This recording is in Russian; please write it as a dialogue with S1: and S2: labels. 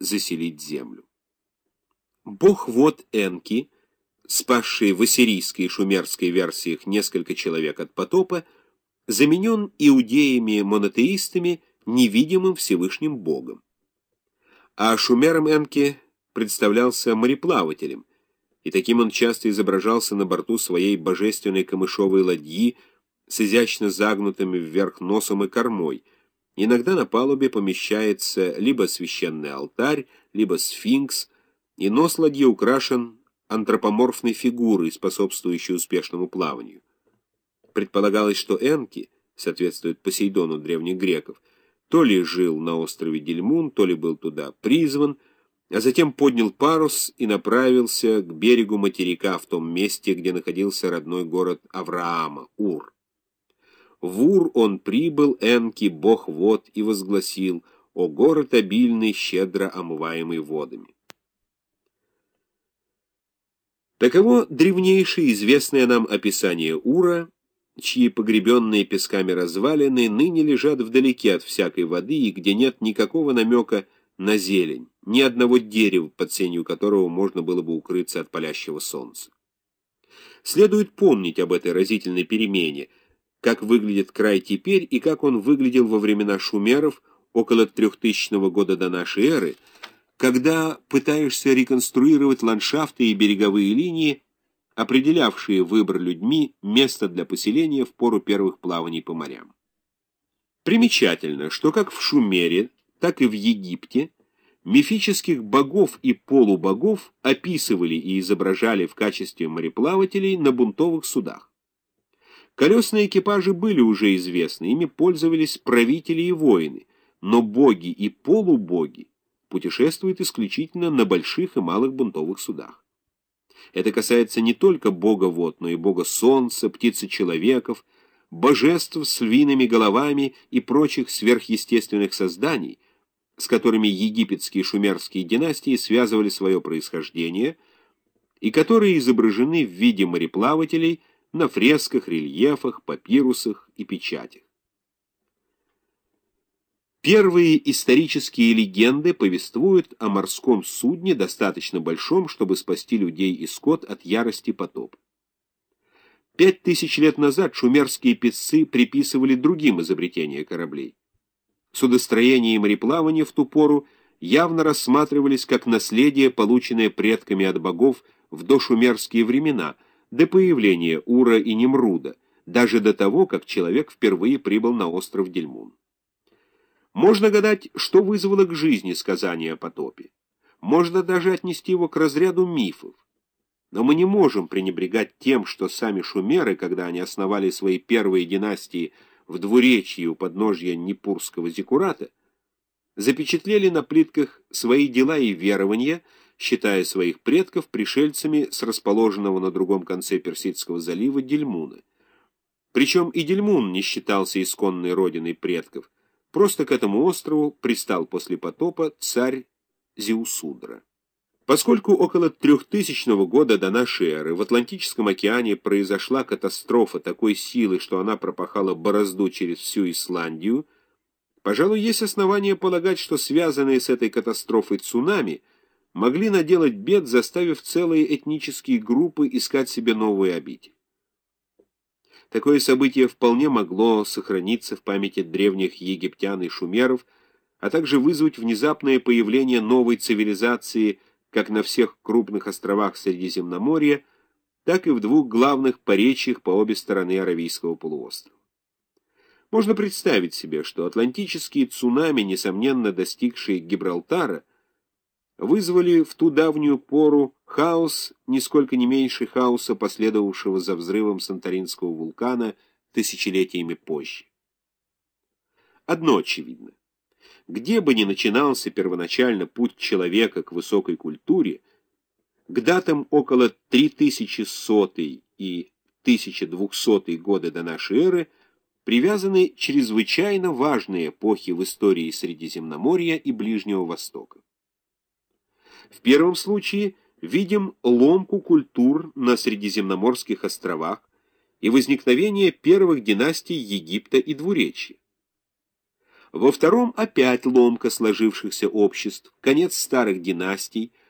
S1: заселить землю. Бог вот Энки, спасший в ассирийской и шумерской версиях несколько человек от потопа, заменен иудеями-монотеистами невидимым Всевышним Богом. А шумером Энки представлялся мореплавателем, и таким он часто изображался на борту своей божественной камышовой ладьи с изящно загнутыми вверх носом и кормой. Иногда на палубе помещается либо священный алтарь, либо сфинкс, и нос ладьи украшен антропоморфной фигурой, способствующей успешному плаванию. Предполагалось, что Энки, соответствует Посейдону древних греков, то ли жил на острове Дельмун, то ли был туда призван, а затем поднял парус и направился к берегу материка в том месте, где находился родной город Авраама, Ур. В Ур он прибыл, Энки, бог вод, и возгласил, «О город обильный, щедро омываемый водами». Таково древнейшее известное нам описание Ура, чьи погребенные песками развалины ныне лежат вдалеке от всякой воды и где нет никакого намека на зелень, ни одного дерева, под сенью которого можно было бы укрыться от палящего солнца. Следует помнить об этой разительной перемене, как выглядит край теперь и как он выглядел во времена шумеров около 3000 года до нашей эры, когда пытаешься реконструировать ландшафты и береговые линии, определявшие выбор людьми место для поселения в пору первых плаваний по морям. Примечательно, что как в Шумере, так и в Египте мифических богов и полубогов описывали и изображали в качестве мореплавателей на бунтовых судах. Колесные экипажи были уже известны, ими пользовались правители и воины, но боги и полубоги путешествуют исключительно на больших и малых бунтовых судах. Это касается не только бога вод, но и бога солнца, птицы-человеков, божеств с львиными головами и прочих сверхъестественных созданий, с которыми египетские шумерские династии связывали свое происхождение, и которые изображены в виде мореплавателей на фресках, рельефах, папирусах и печатях. Первые исторические легенды повествуют о морском судне, достаточно большом, чтобы спасти людей и скот от ярости потопа. Пять тысяч лет назад шумерские писцы приписывали другим изобретения кораблей. Судостроение и мореплавание в ту пору явно рассматривались как наследие, полученное предками от богов в дошумерские времена, до появления Ура и Немруда, даже до того, как человек впервые прибыл на остров Дельмун. Можно гадать, что вызвало к жизни сказание о потопе. Можно даже отнести его к разряду мифов. Но мы не можем пренебрегать тем, что сами шумеры, когда они основали свои первые династии в двуречье у подножья Непурского зиккурата, запечатлели на плитках свои дела и верования, считая своих предков пришельцами с расположенного на другом конце Персидского залива Дельмуна. Причем и Дельмун не считался исконной родиной предков – Просто к этому острову пристал после потопа царь Зиусудра. Поскольку около 3000 года до нашей эры в Атлантическом океане произошла катастрофа такой силы, что она пропахала борозду через всю Исландию, пожалуй, есть основания полагать, что связанные с этой катастрофой цунами могли наделать бед, заставив целые этнические группы искать себе новые обитель. Такое событие вполне могло сохраниться в памяти древних египтян и шумеров, а также вызвать внезапное появление новой цивилизации как на всех крупных островах Средиземноморья, так и в двух главных поречьях по обе стороны Аравийского полуострова. Можно представить себе, что атлантические цунами, несомненно достигшие Гибралтара, вызвали в ту давнюю пору хаос, нисколько не меньше хаоса, последовавшего за взрывом Санторинского вулкана тысячелетиями позже. Одно очевидно. Где бы ни начинался первоначально путь человека к высокой культуре, к датам около 3100 и 1200 годы до нашей эры привязаны чрезвычайно важные эпохи в истории Средиземноморья и Ближнего Востока. В первом случае видим ломку культур на Средиземноморских островах и возникновение первых династий Египта и Двуречья. Во втором опять ломка сложившихся обществ, конец старых династий,